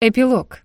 Эпилог.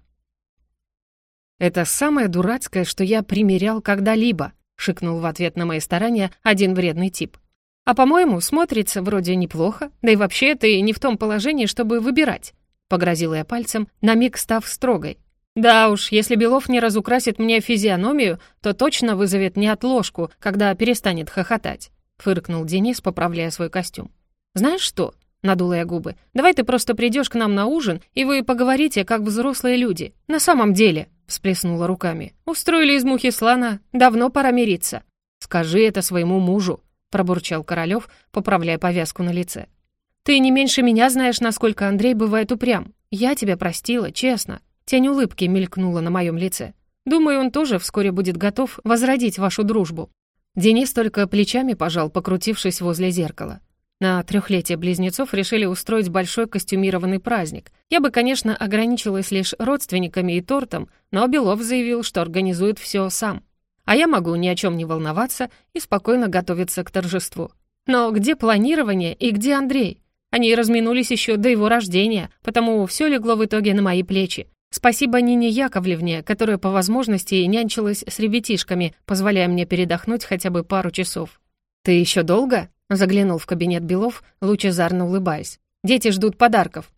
«Это самое дурацкое, что я примерял когда-либо», — шикнул в ответ на мои старания один вредный тип. «А, по-моему, смотрится вроде неплохо, да и вообще ты не в том положении, чтобы выбирать», — погрозила я пальцем, на миг став строгой. «Да уж, если Белов не разукрасит мне физиономию, то точно вызовет неотложку, когда перестанет хохотать», — фыркнул Денис, поправляя свой костюм. «Знаешь что?» Надула я губы. «Давай ты просто придешь к нам на ужин, и вы поговорите, как взрослые люди. На самом деле!» Всплеснула руками. «Устроили из мухи слона. Давно пора мириться». «Скажи это своему мужу», пробурчал Королёв, поправляя повязку на лице. «Ты не меньше меня знаешь, насколько Андрей бывает упрям. Я тебя простила, честно». Тень улыбки мелькнула на моем лице. «Думаю, он тоже вскоре будет готов возродить вашу дружбу». Денис только плечами пожал, покрутившись возле зеркала. На трехлетие близнецов решили устроить большой костюмированный праздник. Я бы, конечно, ограничилась лишь родственниками и тортом, но Белов заявил, что организует все сам. А я могу ни о чем не волноваться и спокойно готовиться к торжеству. Но где планирование и где Андрей? Они разминулись еще до его рождения, потому все легло в итоге на мои плечи. Спасибо Нине Яковлевне, которая по возможности нянчилась с ребятишками, позволяя мне передохнуть хотя бы пару часов. «Ты еще долго?» Заглянул в кабинет Белов, лучезарно улыбаясь. «Дети ждут подарков».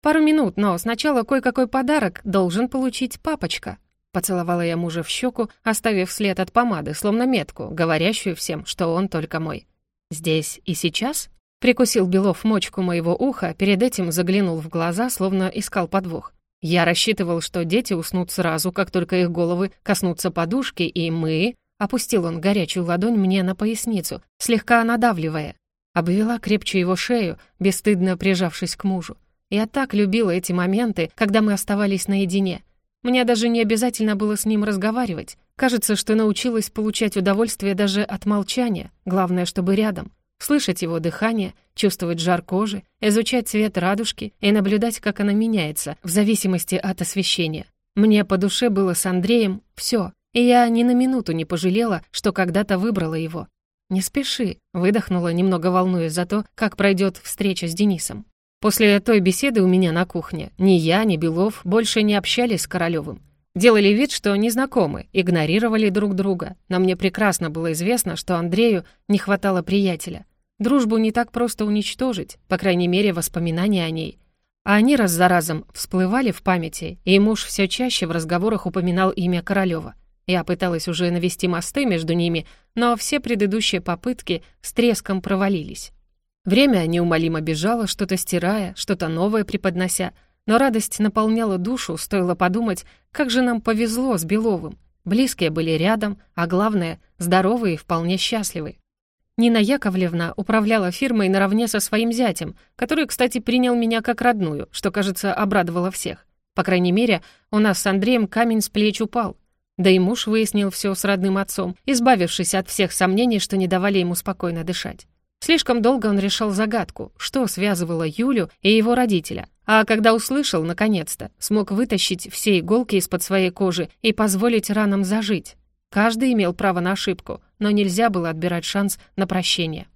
«Пару минут, но сначала кое-какой подарок должен получить папочка». Поцеловала я мужа в щеку, оставив след от помады, словно метку, говорящую всем, что он только мой. «Здесь и сейчас?» Прикусил Белов мочку моего уха, перед этим заглянул в глаза, словно искал подвох. Я рассчитывал, что дети уснут сразу, как только их головы коснутся подушки, и мы Опустил он горячую ладонь мне на поясницу, слегка надавливая. Обвела крепче его шею, бесстыдно прижавшись к мужу. Я так любила эти моменты, когда мы оставались наедине. Мне даже не обязательно было с ним разговаривать. Кажется, что научилась получать удовольствие даже от молчания, главное, чтобы рядом. Слышать его дыхание, чувствовать жар кожи, изучать цвет радужки и наблюдать, как она меняется в зависимости от освещения. Мне по душе было с Андреем все, и я ни на минуту не пожалела, что когда-то выбрала его. «Не спеши», — выдохнула, немного волнуясь за то, как пройдет встреча с Денисом. После той беседы у меня на кухне ни я, ни Белов больше не общались с Королёвым. Делали вид, что незнакомы, игнорировали друг друга, но мне прекрасно было известно, что Андрею не хватало приятеля. Дружбу не так просто уничтожить, по крайней мере, воспоминания о ней. А они раз за разом всплывали в памяти, и муж все чаще в разговорах упоминал имя Королёва. Я пыталась уже навести мосты между ними, но все предыдущие попытки с треском провалились. Время неумолимо бежало, что-то стирая, что-то новое преподнося, но радость наполняла душу, стоило подумать, как же нам повезло с Беловым. Близкие были рядом, а главное, здоровые и вполне счастливы. Нина Яковлевна управляла фирмой наравне со своим зятем, который, кстати, принял меня как родную, что, кажется, обрадовало всех. По крайней мере, у нас с Андреем камень с плеч упал. Да и муж выяснил все с родным отцом, избавившись от всех сомнений, что не давали ему спокойно дышать. Слишком долго он решал загадку, что связывало Юлю и его родителя. А когда услышал, наконец-то, смог вытащить все иголки из-под своей кожи и позволить ранам зажить. Каждый имел право на ошибку, но нельзя было отбирать шанс на прощение.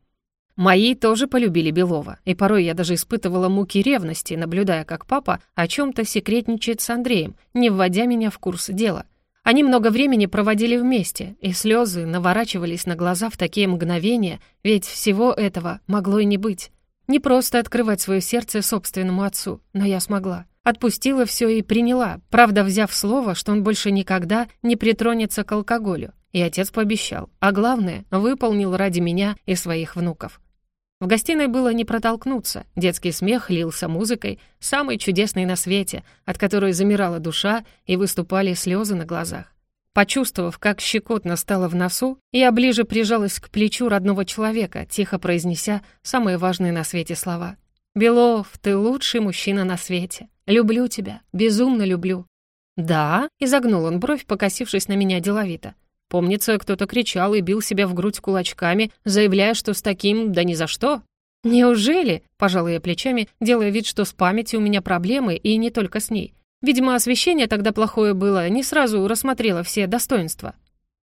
Мои тоже полюбили Белова, и порой я даже испытывала муки ревности, наблюдая, как папа о чем то секретничает с Андреем, не вводя меня в курс дела. Они много времени проводили вместе, и слезы наворачивались на глаза в такие мгновения, ведь всего этого могло и не быть. Не просто открывать свое сердце собственному отцу, но я смогла. Отпустила все и приняла, правда, взяв слово, что он больше никогда не притронется к алкоголю. И отец пообещал, а главное, выполнил ради меня и своих внуков. В гостиной было не протолкнуться, детский смех лился музыкой, самой чудесной на свете, от которой замирала душа и выступали слезы на глазах. Почувствовав, как щекотно стало в носу, я ближе прижалась к плечу родного человека, тихо произнеся самые важные на свете слова. «Белов, ты лучший мужчина на свете. Люблю тебя, безумно люблю». «Да?» — изогнул он бровь, покосившись на меня деловито. Помнится, кто-то кричал и бил себя в грудь кулачками, заявляя, что с таким «да ни за что». «Неужели?» — пожала я плечами, делая вид, что с памятью у меня проблемы, и не только с ней. Видимо, освещение тогда плохое было, не сразу рассмотрела все достоинства.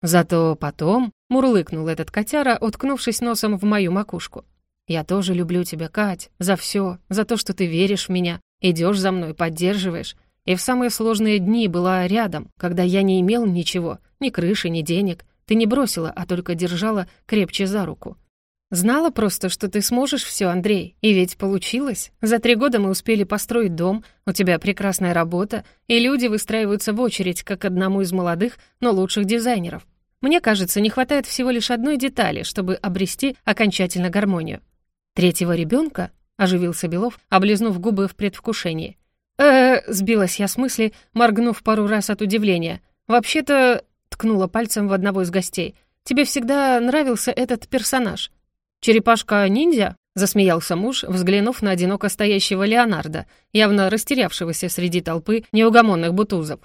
Зато потом мурлыкнул этот котяра, уткнувшись носом в мою макушку. «Я тоже люблю тебя, Кать, за все, за то, что ты веришь в меня, идешь за мной, поддерживаешь. И в самые сложные дни была рядом, когда я не имел ничего, ни крыши, ни денег. Ты не бросила, а только держала крепче за руку. Знала просто, что ты сможешь все, Андрей. И ведь получилось. За три года мы успели построить дом, у тебя прекрасная работа, и люди выстраиваются в очередь, как одному из молодых, но лучших дизайнеров. Мне кажется, не хватает всего лишь одной детали, чтобы обрести окончательно гармонию. Третьего ребенка? оживился Белов, облизнув губы в предвкушении. Э сбилась я с мысли, моргнув пару раз от удивления. «Вообще-то...» — ткнула пальцем в одного из гостей. «Тебе всегда нравился этот персонаж?» «Черепашка-ниндзя?» — засмеялся муж, взглянув на одиноко стоящего Леонардо, явно растерявшегося среди толпы неугомонных бутузов.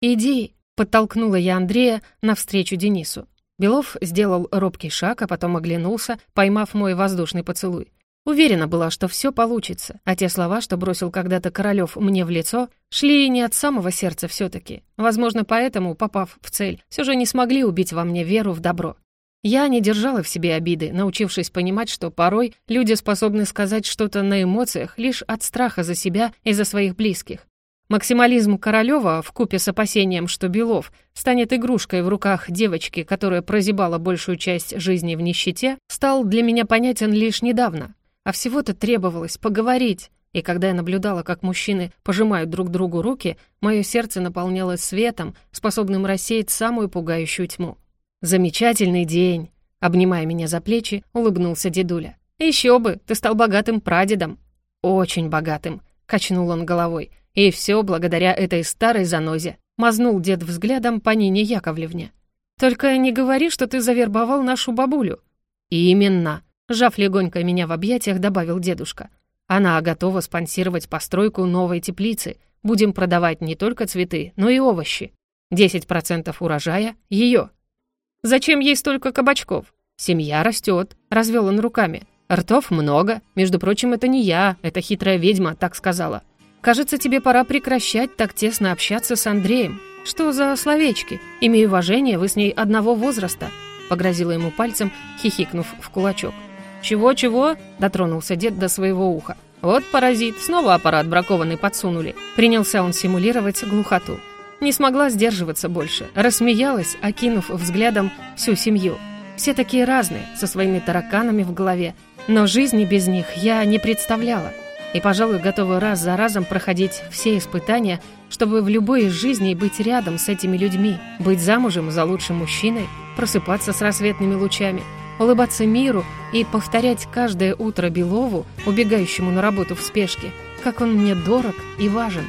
«Иди», — подтолкнула я Андрея навстречу Денису. Белов сделал робкий шаг, а потом оглянулся, поймав мой воздушный поцелуй. Уверена была, что все получится, а те слова, что бросил когда-то Королёв мне в лицо, шли не от самого сердца все таки Возможно, поэтому, попав в цель, все же не смогли убить во мне веру в добро. Я не держала в себе обиды, научившись понимать, что порой люди способны сказать что-то на эмоциях лишь от страха за себя и за своих близких. Максимализм Королёва, вкупе с опасением, что Белов станет игрушкой в руках девочки, которая прозябала большую часть жизни в нищете, стал для меня понятен лишь недавно. А всего-то требовалось поговорить. И когда я наблюдала, как мужчины пожимают друг другу руки, мое сердце наполнялось светом, способным рассеять самую пугающую тьму. «Замечательный день!» Обнимая меня за плечи, улыбнулся дедуля. «Еще бы, ты стал богатым прадедом!» «Очень богатым!» — качнул он головой. «И все благодаря этой старой занозе!» — мазнул дед взглядом по Нине Яковлевне. «Только не говори, что ты завербовал нашу бабулю». «Именно!» — сжав легонько меня в объятиях, добавил дедушка. «Она готова спонсировать постройку новой теплицы. Будем продавать не только цветы, но и овощи. 10% урожая — ее. Зачем ей столько кабачков? Семья растет, развел он руками. Ртов много. Между прочим, это не я, это хитрая ведьма так сказала. Кажется, тебе пора прекращать так тесно общаться с Андреем. Что за словечки? Имею уважение, вы с ней одного возраста. Погрозила ему пальцем, хихикнув в кулачок. «Чего-чего?» — дотронулся дед до своего уха. «Вот паразит, снова аппарат бракованный подсунули». Принялся он симулировать глухоту. Не смогла сдерживаться больше, рассмеялась, окинув взглядом всю семью. Все такие разные, со своими тараканами в голове, но жизни без них я не представляла. И, пожалуй, готова раз за разом проходить все испытания, чтобы в любой из жизней быть рядом с этими людьми, быть замужем за лучшим мужчиной, просыпаться с рассветными лучами, улыбаться миру и повторять каждое утро Белову, убегающему на работу в спешке, как он мне дорог и важен.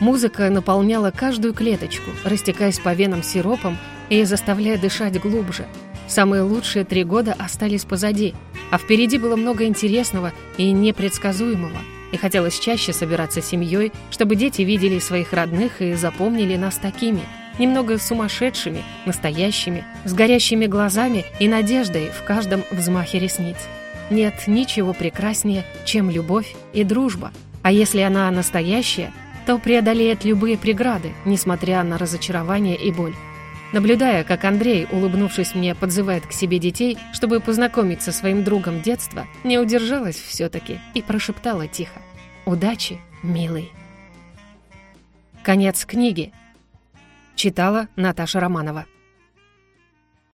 Музыка наполняла каждую клеточку, растекаясь по венам сиропом и заставляя дышать глубже. Самые лучшие три года остались позади, а впереди было много интересного и непредсказуемого. И хотелось чаще собираться с семьей, чтобы дети видели своих родных и запомнили нас такими, немного сумасшедшими, настоящими, с горящими глазами и надеждой в каждом взмахе ресниц. Нет ничего прекраснее, чем любовь и дружба. А если она настоящая, то преодолеет любые преграды, несмотря на разочарование и боль. Наблюдая, как Андрей, улыбнувшись мне, подзывает к себе детей, чтобы познакомиться со своим другом детства, не удержалась все-таки и прошептала тихо. «Удачи, милый!» Конец книги. Читала Наташа Романова.